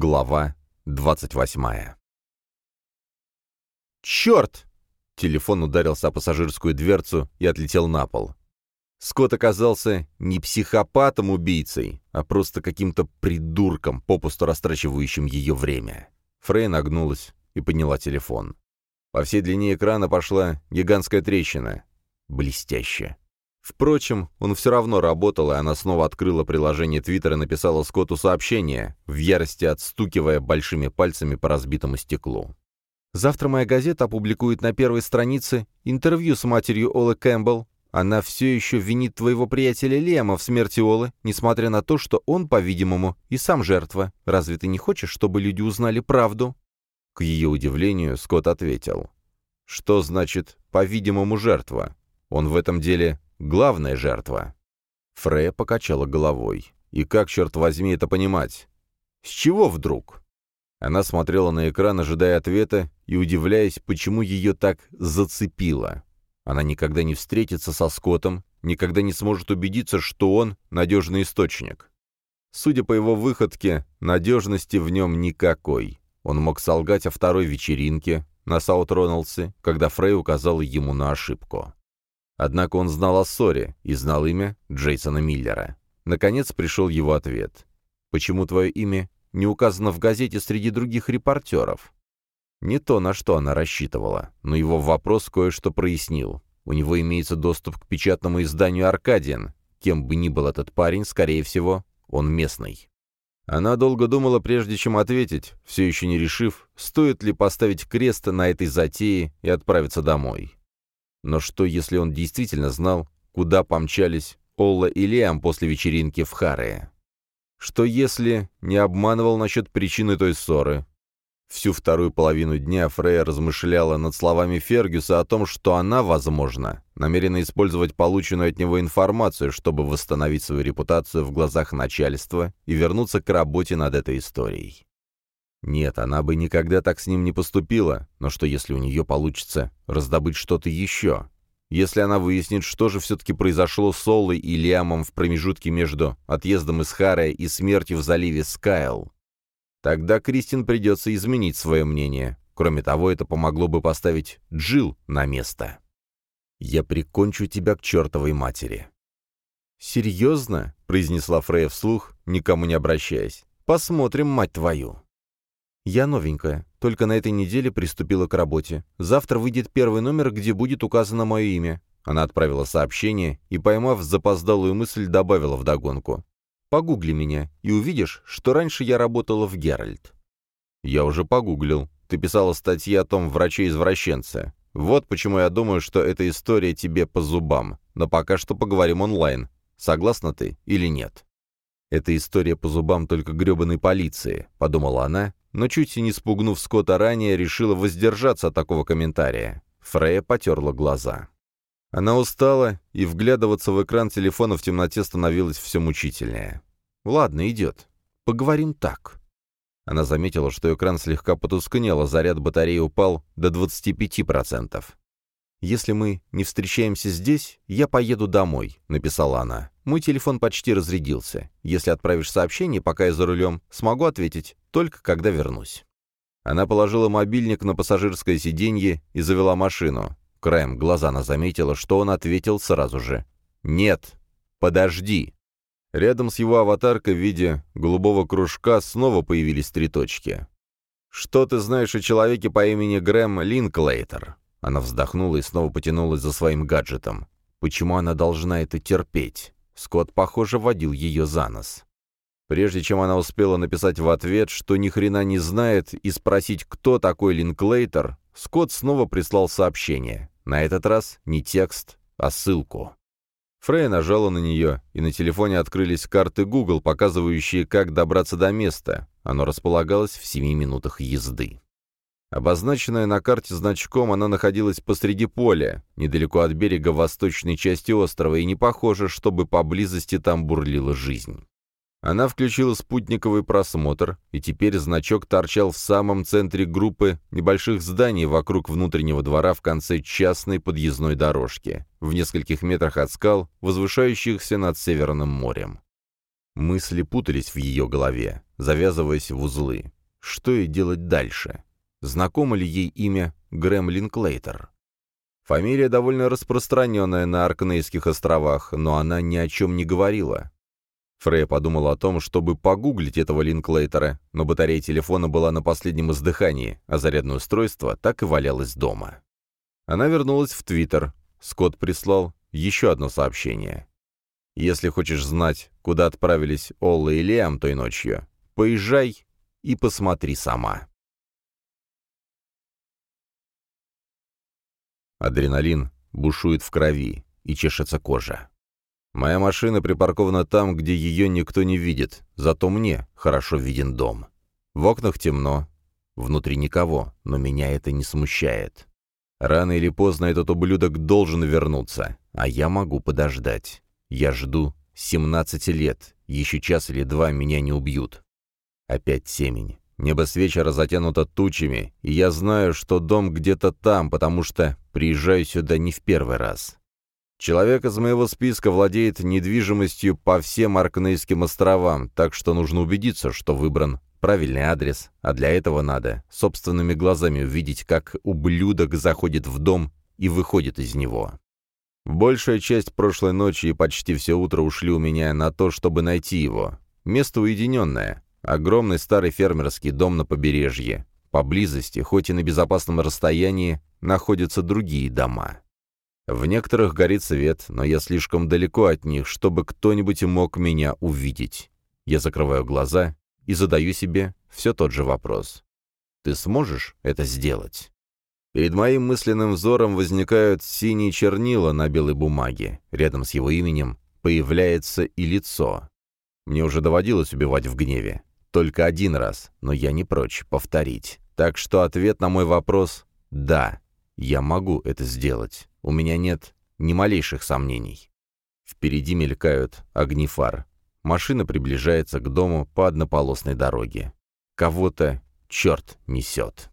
Глава 28 «Черт!» Телефон ударился о пассажирскую дверцу и отлетел на пол. Скотт оказался не психопатом-убийцей, а просто каким-то придурком, попусту растрачивающим ее время. Фрей нагнулась и подняла телефон. По всей длине экрана пошла гигантская трещина. Блестяще. Впрочем, он все равно работал, и она снова открыла приложение Твиттера и написала Скотту сообщение, в ярости отстукивая большими пальцами по разбитому стеклу. «Завтра моя газета опубликует на первой странице интервью с матерью Олы Кэмпбелл. Она все еще винит твоего приятеля Лема в смерти Олы, несмотря на то, что он, по-видимому, и сам жертва. Разве ты не хочешь, чтобы люди узнали правду?» К ее удивлению, Скотт ответил. «Что значит «по-видимому, жертва»? Он в этом деле главная жертва». Фрея покачала головой. «И как, черт возьми, это понимать? С чего вдруг?» Она смотрела на экран, ожидая ответа и удивляясь, почему ее так зацепило. Она никогда не встретится со Скоттом, никогда не сможет убедиться, что он — надежный источник. Судя по его выходке, надежности в нем никакой. Он мог солгать о второй вечеринке на Саут-Роналдсе, когда Фрей указал ему на ошибку. Однако он знал о ссоре и знал имя Джейсона Миллера. Наконец пришел его ответ. «Почему твое имя не указано в газете среди других репортеров?» Не то, на что она рассчитывала, но его вопрос кое-что прояснил. У него имеется доступ к печатному изданию «Аркадиан». Кем бы ни был этот парень, скорее всего, он местный. Она долго думала, прежде чем ответить, все еще не решив, стоит ли поставить крест на этой затее и отправиться домой. Но что, если он действительно знал, куда помчались Олла и Лиам после вечеринки в Харе? Что если не обманывал насчет причины той ссоры? Всю вторую половину дня Фрея размышляла над словами Фергюса о том, что она, возможно, намерена использовать полученную от него информацию, чтобы восстановить свою репутацию в глазах начальства и вернуться к работе над этой историей. Нет, она бы никогда так с ним не поступила, но что если у нее получится раздобыть что-то еще? Если она выяснит, что же все-таки произошло с Солой и Лиамом в промежутке между отъездом из Харая и смертью в заливе Скайл, тогда Кристин придется изменить свое мнение. Кроме того, это помогло бы поставить Джил на место. «Я прикончу тебя к чертовой матери». «Серьезно?» — произнесла Фрея вслух, никому не обращаясь. «Посмотрим, мать твою». «Я новенькая, только на этой неделе приступила к работе. Завтра выйдет первый номер, где будет указано мое имя». Она отправила сообщение и, поймав запоздалую мысль, добавила вдогонку. «Погугли меня, и увидишь, что раньше я работала в Геральт». «Я уже погуглил. Ты писала статьи о том враче-извращенце. Вот почему я думаю, что эта история тебе по зубам. Но пока что поговорим онлайн. Согласна ты или нет?» «Это история по зубам только гребаной полиции», — подумала она, но чуть не спугнув Скотта ранее, решила воздержаться от такого комментария. Фрея потерла глаза. Она устала, и вглядываться в экран телефона в темноте становилось все мучительнее. «Ладно, идет. Поговорим так». Она заметила, что экран слегка потускнел, а заряд батареи упал до 25%. «Если мы не встречаемся здесь, я поеду домой», — написала она. «Мой телефон почти разрядился. Если отправишь сообщение, пока я за рулем, смогу ответить, только когда вернусь». Она положила мобильник на пассажирское сиденье и завела машину. Краем глаза она заметила, что он ответил сразу же. «Нет, подожди». Рядом с его аватаркой в виде голубого кружка снова появились три точки. «Что ты знаешь о человеке по имени Грэм Линклейтер?» Она вздохнула и снова потянулась за своим гаджетом. Почему она должна это терпеть? Скотт, похоже, водил ее за нос. Прежде чем она успела написать в ответ, что ни хрена не знает, и спросить, кто такой Линклейтер, Скотт снова прислал сообщение. На этот раз не текст, а ссылку. Фрейя нажала на нее, и на телефоне открылись карты Google, показывающие, как добраться до места. Оно располагалось в семи минутах езды. Обозначенная на карте значком, она находилась посреди поля, недалеко от берега восточной части острова, и не похоже, чтобы поблизости там бурлила жизнь. Она включила спутниковый просмотр, и теперь значок торчал в самом центре группы небольших зданий вокруг внутреннего двора в конце частной подъездной дорожки, в нескольких метрах от скал, возвышающихся над Северным морем. Мысли путались в ее голове. завязываясь в узлы. Что ей делать дальше? Знакомо ли ей имя Грэм Линклейтер? Фамилия довольно распространенная на Аркнейских островах, но она ни о чем не говорила. Фрей подумал о том, чтобы погуглить этого Линклейтера, но батарея телефона была на последнем издыхании, а зарядное устройство так и валялось дома. Она вернулась в Твиттер. Скотт прислал еще одно сообщение. «Если хочешь знать, куда отправились Олла и Лиам той ночью, поезжай и посмотри сама». Адреналин бушует в крови и чешется кожа. Моя машина припаркована там, где ее никто не видит, зато мне хорошо виден дом. В окнах темно, внутри никого, но меня это не смущает. Рано или поздно этот ублюдок должен вернуться, а я могу подождать. Я жду 17 лет, еще час или два меня не убьют. Опять семень. Небо с вечера затянуто тучами, и я знаю, что дом где-то там, потому что приезжаю сюда не в первый раз. Человек из моего списка владеет недвижимостью по всем Аркнейским островам, так что нужно убедиться, что выбран правильный адрес, а для этого надо собственными глазами увидеть, как ублюдок заходит в дом и выходит из него. Большая часть прошлой ночи и почти все утро ушли у меня на то, чтобы найти его. Место уединенное. Огромный старый фермерский дом на побережье. Поблизости, хоть и на безопасном расстоянии, находятся другие дома. В некоторых горит свет, но я слишком далеко от них, чтобы кто-нибудь мог меня увидеть. Я закрываю глаза и задаю себе все тот же вопрос. Ты сможешь это сделать? Перед моим мысленным взором возникают синие чернила на белой бумаге. Рядом с его именем появляется и лицо. Мне уже доводилось убивать в гневе. Только один раз, но я не прочь повторить. Так что ответ на мой вопрос — да, я могу это сделать. У меня нет ни малейших сомнений. Впереди мелькают огни фар. Машина приближается к дому по однополосной дороге. Кого-то черт несет.